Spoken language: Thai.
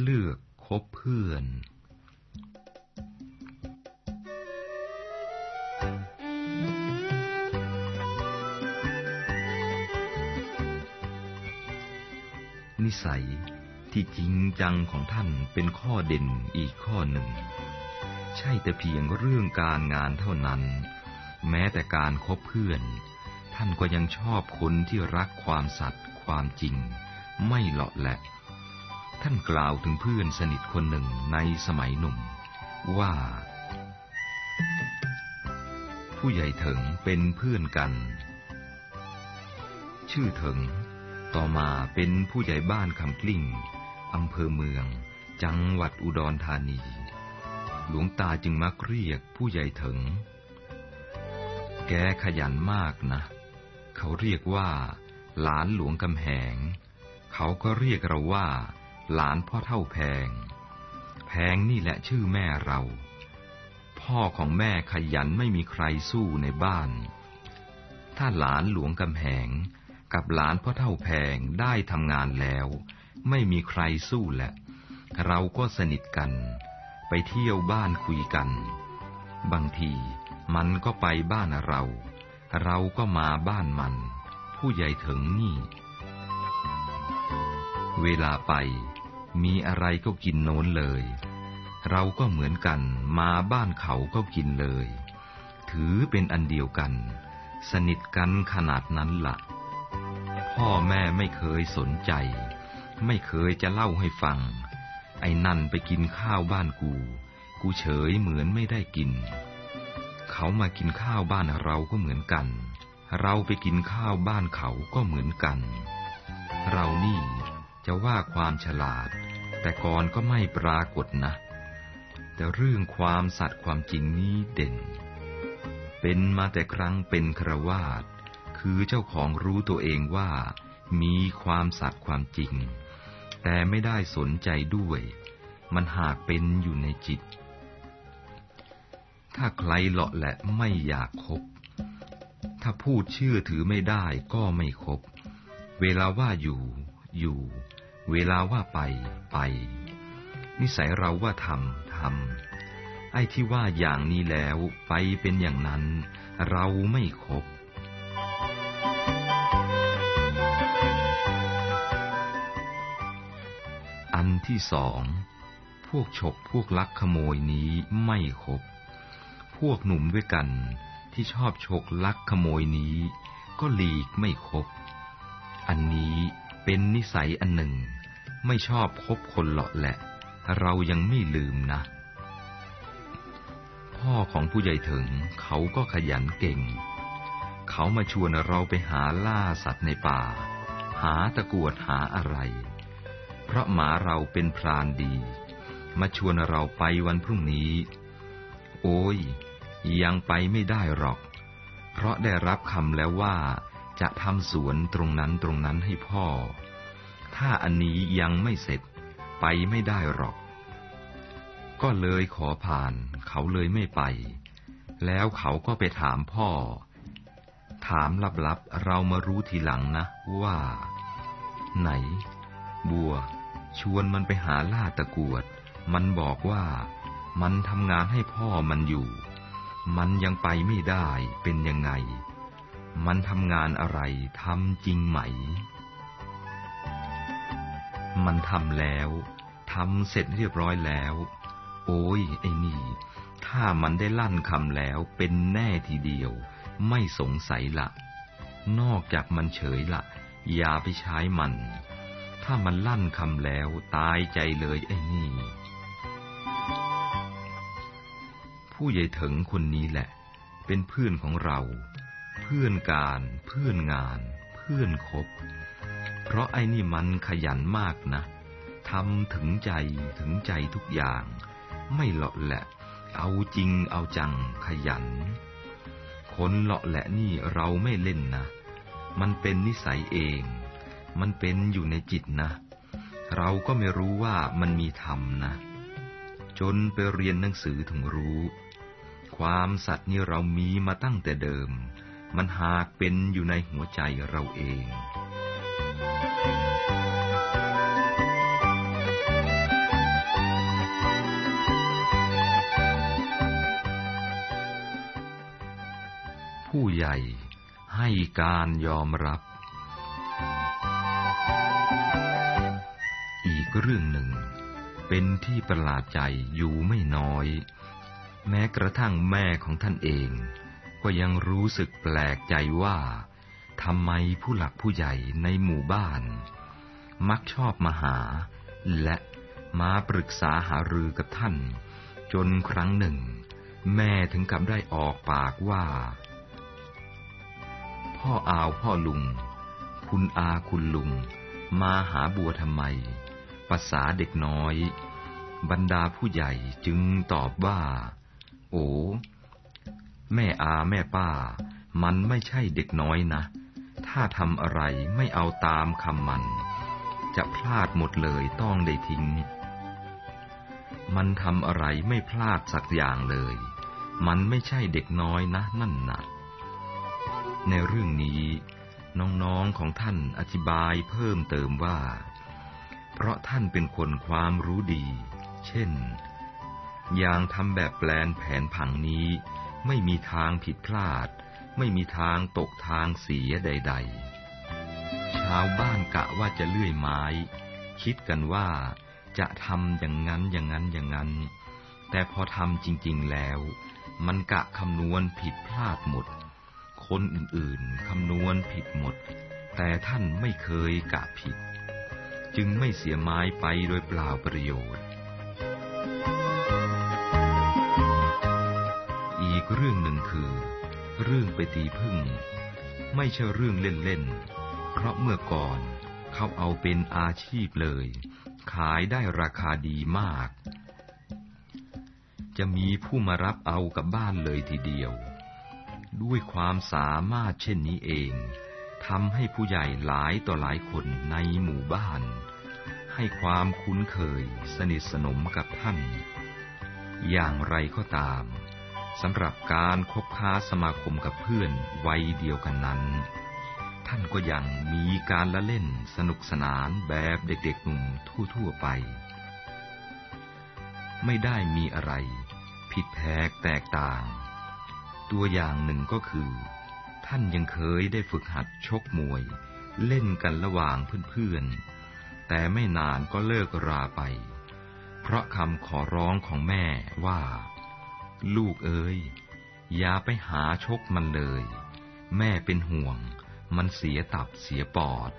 เลือกคบเพื่อน นิสัยที่จริงจังของท่านเป็นข้อเด่นอีกข้อหนึ่ง ใช่แต่เพียงเรื่องการงานเท่านั้น แม้แต่การคบเพื่อน ท่านก็ยังชอบคนที่รักความสัตย์ความจริง ไม่เลาะแหละ ท่านกล่าวถึงเพื่อนสนิทคนหนึ่งในสมัยหนุ่ม ว่า ผู้ใหญ่เถิงเป็นเพื่อนกัน ชื่อเถิง ต่อมาเป็นผู้ใหญ่บ้านคำกลิ้งอำเภอเมือง จังหวัดอุดรธานี หลวงตาจึงมักเรียกผู้ใหญ่เถิง แกขยันมากนะ เขาเรียกว่า หลานหลวงกำแหง เขาก็เรียกเราว่า หลานพ่อเท่าแพง แพงนี่แหละชื่อแม่เรา พ่อของแม่ขยันไม่มีใครสู้ในบ้าน ถ้าหลานหลวงกำแหงกับหลานพ่อเท่าแพงได้ทำงานแล้ว ไม่มีใครสู้แหละ เราก็สนิทกัน ไปเที่ยวบ้านคุยกัน บางทีมันก็ไปบ้านเรา เราก็มาบ้านมัน ผู้ใหญ่ถึงนี่ เวลาไป มีอะไรก็กินโน้นเลย เราก็เหมือนกันมาบ้านเขาก็กินเลย ถือเป็นอันเดียวกัน สนิทกันขนาดนั้นละ่ะ พ่อแม่ไม่เคยสนใจ ไม่เคยจะเล่าให้ฟัง ไอ้นั่นไปกินข้าวบ้านกู กูเฉยเหมือนไม่ได้กิน เขามากินข้าวบ้านเราก็เหมือนกัน เราไปกินข้าวบ้านเขาก็เหมือนกัน เรานี่จะว่าความฉลาด แต่ก่อนก็ไม่ปรากฏนะ แต่เรื่องความสัตย์ความจริงนี้เด่น เป็นมาแต่ครั้งเป็นครวาสคือเจ้าของรู้ตัวเองว่า มีความสัตย์ความจริง แต่ไม่ได้สนใจด้วย มันหากเป็นอยู่ในจิต ถ้าใครเลาะแหละไม่อยากคบ ถ้าพูดเชื่อถือไม่ได้ก็ไม่คบ เวลาว่าอยู่อยู่ เวลาว่าไปไป นิสัยเราว่าทำทำไอ้ที่ว่าอย่างนี้แล้วไปเป็นอย่างนั้น เราไม่คบอันที่สองพวกฉกพวกลักขโมยนี้ไม่คบ พวกหนุ่มด้วยกันที่ชอบฉกลักขโมยนี้ ก็หลีกไม่คบ อันนี้ เป็นนิสัยอันหนึ่ง ไม่ชอบคบคนเลาะแหละ เรายังไม่ลืมนะ พ่อของผู้ใหญ่ถึงเขาก็ขยันเก่ง เขามาชวนเราไปหาล่าสัตว์ในป่า หาตะกวดหาอะไร เพราะหมาเราเป็นพรานดี มาชวนเราไปวันพรุ่งนี้ โอ้ยยังไปไม่ได้หรอก เพราะได้รับคำแล้วว่า จะทำสวนตรงนั้นตรงนั้นให้พ่อ ถ้าอันนี้ยังไม่เสร็จไปไม่ได้หรอก ก็เลยขอผ่าน เขาเลยไม่ไป แล้วเขาก็ไปถามพ่อ ถามลับๆเรามารู้ทีหลังนะว่า ไหน บัว ชวนมันไปหาล่าตะกวด มันบอกว่ามันทำงานให้พ่อมันอยู่ มันยังไปไม่ได้เป็นยังไง มันทำงานอะไรทำจริงไหม มันทำแล้วทำเสร็จเรียบร้อยแล้ว โอ้ยไอ้นี่ ถ้ามันได้ลั่นคำแล้วเป็นแน่ทีเดียว ไม่สงสัยละนอกจากมันเฉยละอย่าไปใช้มัน ถ้ามันลั่นคำแล้วตายใจเลยไอ้นี่ ผู้ใหญ่ถึงคนนี้แหละ เป็นเพื่อนของเรา เพื่อนการเพื่อนงาน เพื่อนคบ เพราะไอ้นี่มันขยันมากนะทำถึงใจถึงใจทุกอย่าง ไม่เลาะแหละ เอาจริงเอาจังขยัน คนเลาะแหละนี่เราไม่เล่นนะ มันเป็นนิสัยเอง มันเป็นอยู่ในจิตนะ เราก็ไม่รู้ว่ามันมีธรรมนะ จนไปเรียนหนังสือถึงรู้ ความสัตย์นี่เรามีมาตั้งแต่เดิม มันหากเป็นอยู่ในหัวใจเราเองผู้ใหญ่ให้การยอมรับ อีกเรื่องหนึ่ง เป็นที่ประหลาดใจอยู่ไม่น้อย แม้กระทั่งแม่ของท่านเอง ก็ยังรู้สึกแปลกใจว่าทำไมผู้หลักผู้ใหญ่ในหมู่บ้าน มักชอบมาหา และมาปรึกษาหารือกับท่าน จนครั้งหนึ่ง แม่ถึงกับได้ออกปากว่า พ่ออาวพ่อลุง คุณอาคุณลุง มาหาบัวทำไมภาษาเด็กน้อย บรรดาผู้ใหญ่จึงตอบว่า โอ้ แม่อาแม่ป้า มันไม่ใช่เด็กน้อยนะ ถ้าทำอะไรไม่เอาตามคำมัน จะพลาดหมดเลยต้องได้ทิ้ง มันทำอะไรไม่พลาดสักอย่างเลย มันไม่ใช่เด็กน้อยนะนั่นนะในเรื่องนี้น้องๆของท่านอธิบายเพิ่มเติมว่า เพราะท่านเป็นคนความรู้ดี เช่น อย่างทำแบบแปลนแผนผังนี้ ไม่มีทางผิดพลาด ไม่มีทางตกทางเสียใด ๆ ชาวบ้านกะว่าจะเลื่อยไม้ คิดกันว่าจะทำอย่างนั้นอย่างนั้นอย่างนั้น แต่พอทำจริง ๆแล้ว มันกะคำนวณผิดพลาดหมด คนอื่นๆคำนวณผิดหมด แต่ท่านไม่เคยกะผิด จึงไม่เสียไม้ไปโดยเปล่าประโยชน์ กเรื่องหนึ่งคือ เรื่องไปตีพึ่ง ไม่ใช่เรื่องเล่นๆ เพราะเมื่อก่อนเขาเอาเป็นอาชีพเลย ขายได้ราคาดีมาก จะมีผู้มารับเอากับบ้านเลยทีเดียว ด้วยความสามารถเช่นนี้เองทำให้ผู้ใหญ่หลายต่อหลายคนในหมู่บ้าน ให้ความคุ้นเคยสนิทสนมกับท่าน อย่างไรก็ตาม สำหรับการคบค้าสมาคมกับเพื่อนวัยเดียวกันนั้น ท่านก็ยังมีการละเล่นสนุกสนานแบบเด็กๆหนุ่มทั่วๆไป ไม่ได้มีอะไร ผิดแผกแตกต่าง ตัวอย่างหนึ่งก็คือ ท่านยังเคยได้ฝึกหัดชกมวย เล่นกันระหว่างเพื่อนๆ แต่ไม่นานก็เลิกราไป เพราะคำขอร้องของแม่ว่า ลูกเอ๋ยอย่าไปหาชกมันเลย แม่เป็นห่วง มันเสียตับเสียปอด